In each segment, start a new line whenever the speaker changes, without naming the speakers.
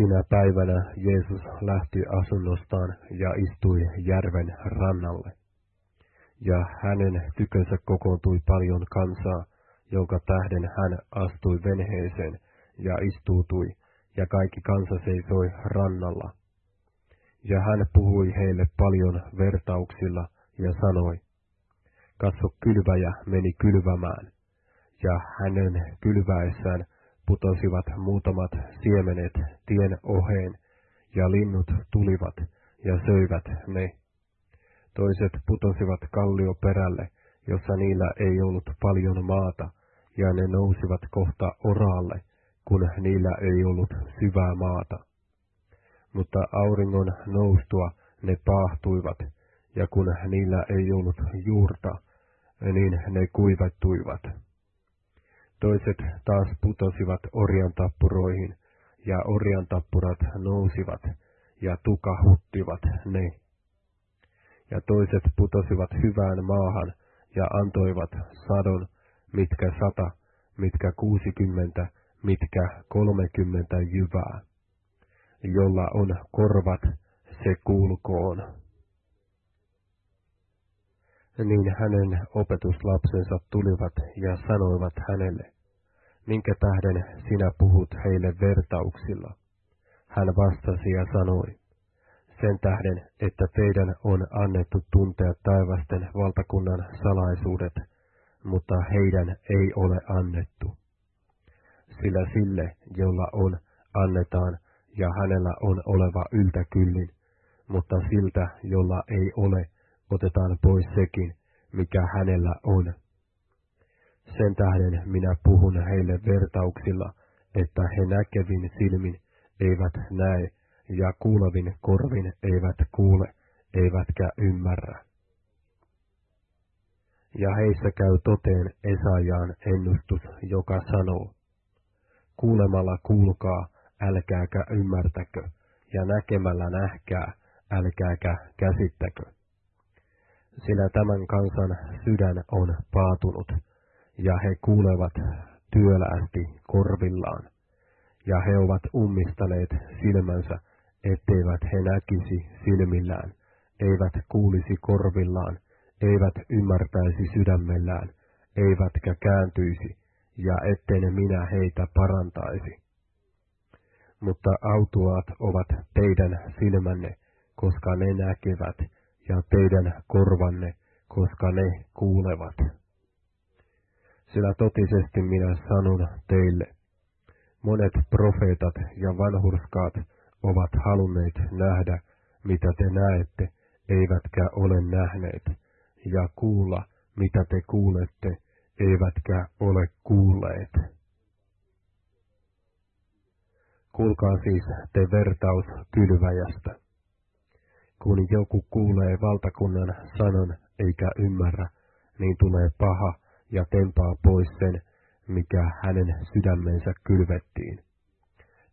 Sinä päivänä Jeesus lähti asunnostaan ja istui järven rannalle. Ja hänen tykönsä kokoontui paljon kansaa, jonka tähden hän astui venheeseen ja istuutui, ja kaikki kansa seisoi rannalla. Ja hän puhui heille paljon vertauksilla ja sanoi, Katso kylväjä meni kylvämään, ja hänen kylväessään putosivat muutamat siemenet tien oheen, ja linnut tulivat ja söivät ne. Toiset putosivat kallioperälle, jossa niillä ei ollut paljon maata, ja ne nousivat kohta oraalle, kun niillä ei ollut syvää maata. Mutta auringon noustua ne paahtuivat, ja kun niillä ei ollut juurta, niin ne kuivattuivat. Toiset taas putosivat orjan tappuroihin, ja orjan tappurat nousivat ja tukahuttivat ne. Ja toiset putosivat hyvään maahan ja antoivat sadon, mitkä sata, mitkä kuusikymmentä, mitkä kolmekymmentä jyvää. Jolla on korvat, se kuulkoon niin hänen opetuslapsensa tulivat ja sanoivat hänelle, minkä tähden sinä puhut heille vertauksilla. Hän vastasi ja sanoi, sen tähden, että teidän on annettu tuntea taivasten valtakunnan salaisuudet, mutta heidän ei ole annettu. Sillä sille, jolla on, annetaan, ja hänellä on oleva yltäkyllin, mutta siltä, jolla ei ole, otetaan pois sekin, mikä hänellä on. Sen tähden minä puhun heille vertauksilla, että he näkevin silmin eivät näe, ja kuulevin korvin eivät kuule, eivätkä ymmärrä. Ja heissä käy toteen Esajaan ennustus, joka sanoo, Kuulemalla kuulkaa, älkääkä ymmärtäkö, ja näkemällä nähkää, älkääkä käsittäkö sillä tämän kansan sydän on paatunut, ja he kuulevat työläästi korvillaan, ja he ovat ummistaneet silmänsä, etteivät he näkisi silmillään, eivät kuulisi korvillaan, eivät ymmärtäisi sydämellään, eivätkä kääntyisi, ja etten minä heitä parantaisi. Mutta autuaat ovat teidän silmänne, koska ne näkevät, ja teidän korvanne, koska ne kuulevat. Sillä totisesti minä sanon teille, monet profeetat ja vanhurskaat ovat halunneet nähdä, mitä te näette, eivätkä ole nähneet, ja kuulla, mitä te kuulette, eivätkä ole kuulleet. Kuulkaa siis te vertaus kylväjästä. Kun joku kuulee valtakunnan sanan eikä ymmärrä, niin tulee paha ja tempaa pois sen, mikä hänen sydämensä kylvettiin.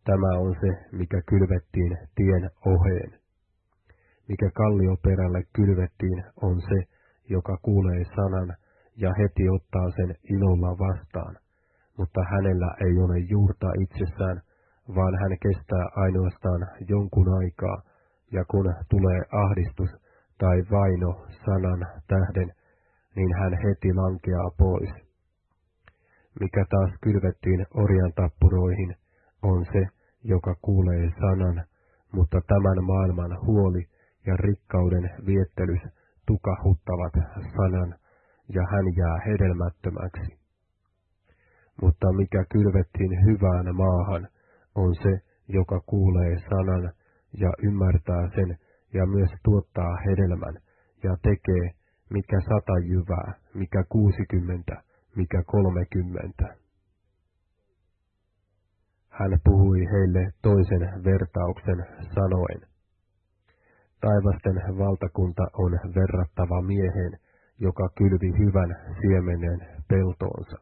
Tämä on se, mikä kylvettiin tien oheen. Mikä kallioperälle kylvettiin, on se, joka kuulee sanan ja heti ottaa sen ilolla vastaan, mutta hänellä ei ole juurta itsessään, vaan hän kestää ainoastaan jonkun aikaa, ja kun tulee ahdistus tai vaino sanan tähden, niin hän heti lankeaa pois. Mikä taas kylvettiin orjan tappuroihin, on se, joka kuulee sanan, mutta tämän maailman huoli ja rikkauden viettelys tukahuttavat sanan, ja hän jää hedelmättömäksi. Mutta mikä kylvettiin hyvään maahan, on se, joka kuulee sanan ja ymmärtää sen ja myös tuottaa hedelmän ja tekee mikä sata jyvää, mikä kuusikymmentä, mikä kolmekymmentä. Hän puhui heille toisen vertauksen sanoen, Taivasten valtakunta on verrattava mieheen, joka kylvi hyvän siemenen peltoonsa.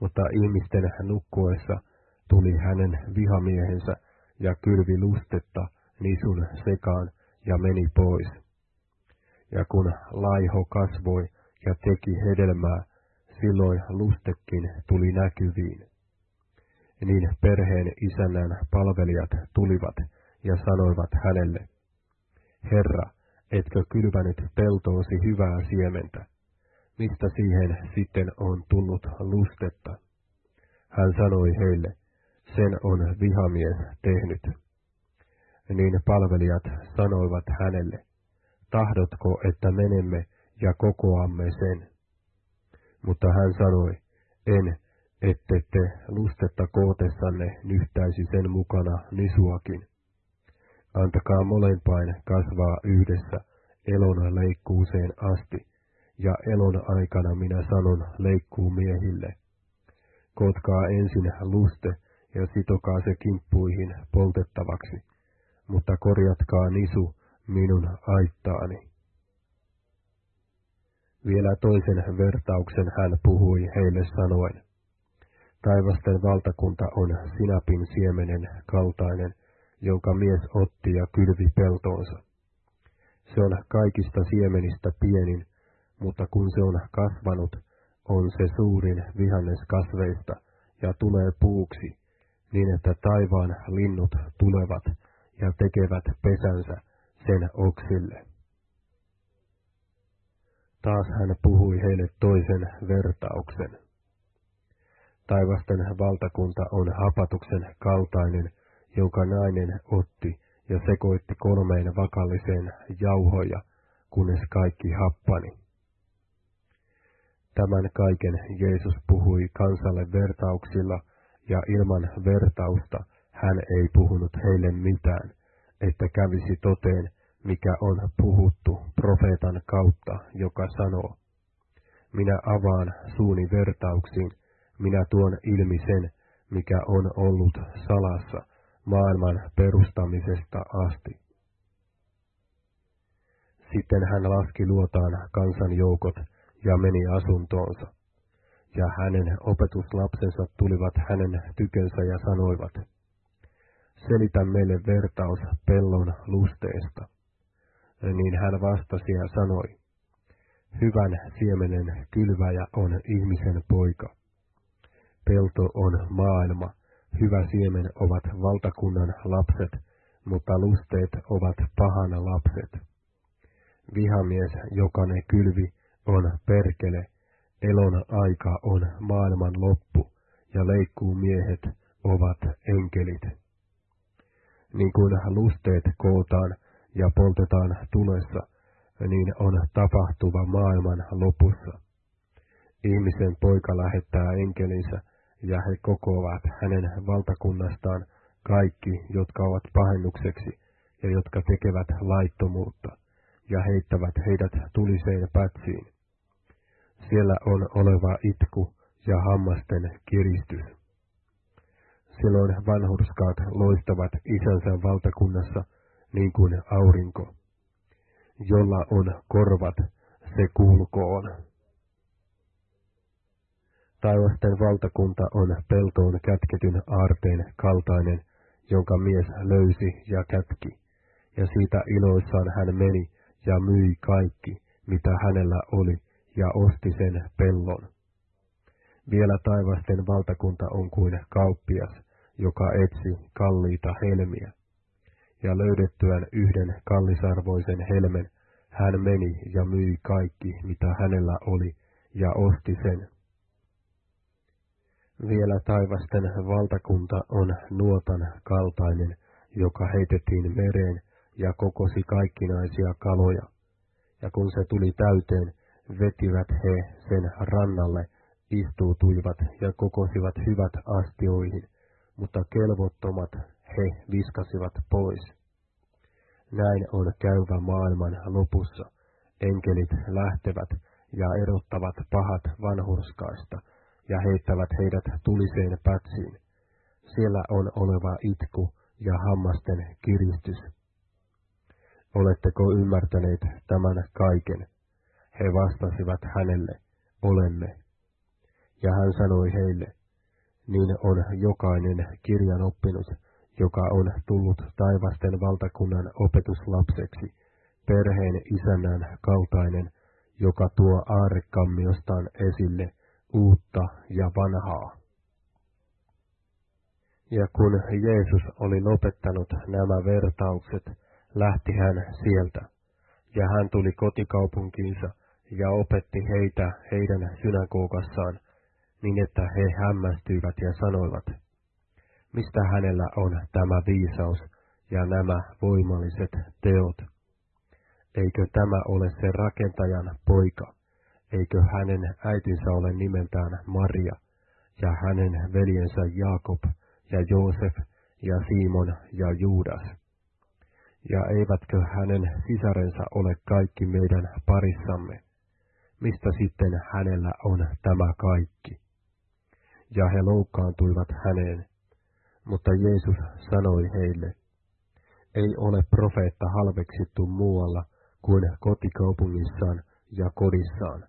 Mutta ihmisten nukkuessa tuli hänen vihamiehensä ja kylvi lustetta nisun sekaan ja meni pois. Ja kun laiho kasvoi ja teki hedelmää, silloin lustekin tuli näkyviin. niin perheen isännän palvelijat tulivat ja sanoivat hänelle, Herra, etkö kylvänyt peltoosi hyvää siementä? Mistä siihen sitten on tullut lustetta? Hän sanoi heille, sen on vihamies tehnyt. Niin palvelijat sanoivat hänelle, tahdotko, että menemme ja kokoamme sen? Mutta hän sanoi, en, ette te lustetta kootessanne nyhtäisi sen mukana nisuakin. Antakaa molempain kasvaa yhdessä elon leikkuuseen asti, ja elon aikana minä sanon leikkuu miehille. Kotkaa ensin luste ja sitokaa se kimppuihin poltettavaksi, mutta korjatkaa nisu minun aittaani. Vielä toisen vertauksen hän puhui heille sanoen, Taivasten valtakunta on sinapin siemenen kaltainen, jonka mies otti ja kylvi peltoonsa. Se on kaikista siemenistä pienin, mutta kun se on kasvanut, on se suurin vihanneskasveista ja tulee puuksi, niin että taivaan linnut tulevat ja tekevät pesänsä sen oksille. Taas hän puhui heille toisen vertauksen. Taivasten valtakunta on hapatuksen kaltainen, jonka nainen otti ja sekoitti kolmeen vakalliseen jauhoja, kunnes kaikki happani. Tämän kaiken Jeesus puhui kansalle vertauksilla, ja ilman vertausta hän ei puhunut heille mitään, että kävisi toteen, mikä on puhuttu profeetan kautta, joka sanoo, minä avaan suuni vertauksiin, minä tuon ilmi sen, mikä on ollut salassa maailman perustamisesta asti. Sitten hän laski luotaan kansanjoukot ja meni asuntoonsa. Ja hänen opetuslapsensa tulivat hänen tykönsä ja sanoivat, Selitä meille vertaus pellon lusteesta. Niin hän vastasi ja sanoi, Hyvän siemenen kylväjä on ihmisen poika. Pelto on maailma, hyvä siemen ovat valtakunnan lapset, mutta lusteet ovat pahan lapset. Vihamies, joka ne kylvi, on perkele, elon aika on maailman loppu, ja leikkuu miehet ovat enkelit. Niin kuin lusteet kootaan ja poltetaan tulessa, niin on tapahtuva maailman lopussa. Ihmisen poika lähettää enkelinsä, ja he kokoavat hänen valtakunnastaan kaikki, jotka ovat pahennukseksi ja jotka tekevät laittomuutta, ja heittävät heidät tuliseen pätsiin. Siellä on oleva itku ja hammasten kiristys. Silloin vanhurskaat loistavat isänsä valtakunnassa niin kuin aurinko. Jolla on korvat, se kuulkoon. Taivasten valtakunta on peltoon kätketyn aarteen kaltainen, jonka mies löysi ja kätki, ja siitä iloissaan hän meni ja myi kaikki, mitä hänellä oli, ja osti sen pellon. Vielä taivasten valtakunta on kuin kauppias, joka etsi kalliita helmiä. Ja löydettyään yhden kallisarvoisen helmen, hän meni ja myi kaikki, mitä hänellä oli, ja osti sen. Vielä taivasten valtakunta on nuotan kaltainen, joka heitettiin mereen ja kokosi kaikkinaisia kaloja. Ja kun se tuli täyteen, vetivät he sen rannalle, istuutuivat ja kokosivat hyvät astioihin, mutta kelvottomat he viskasivat pois. Näin on käyvä maailman lopussa. Enkelit lähtevät ja erottavat pahat vanhurskaista, ja heittävät heidät tuliseen pätsiin. Siellä on oleva itku ja hammasten kiristys. Oletteko ymmärtäneet tämän kaiken? He vastasivat hänelle, olemme. Ja hän sanoi heille, niin on jokainen kirjan oppinut, joka on tullut taivasten valtakunnan opetuslapseksi, perheen isännän kaltainen, joka tuo aarekammiostaan esille uutta ja vanhaa. Ja kun Jeesus oli lopettanut nämä vertaukset, lähti hän sieltä, ja hän tuli kotikaupunkiinsa ja opetti heitä heidän synagogassaan, niin että he hämmästyivät ja sanoivat, mistä hänellä on tämä viisaus ja nämä voimalliset teot. Eikö tämä ole se rakentajan poika? Eikö hänen äitinsä ole nimeltään Maria, ja hänen veljensä Jaakob, ja Joosef, ja Simon, ja Juudas? Ja eivätkö hänen sisarensa ole kaikki meidän parissamme? Mistä sitten hänellä on tämä kaikki? Ja he loukkaantuivat häneen. Mutta Jeesus sanoi heille, ei ole profeetta halveksittu muualla kuin kotikaupungissaan ja kodissaan.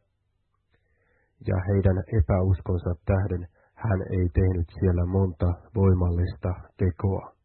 Ja heidän epäuskonsa tähden hän ei tehnyt siellä monta voimallista tekoa.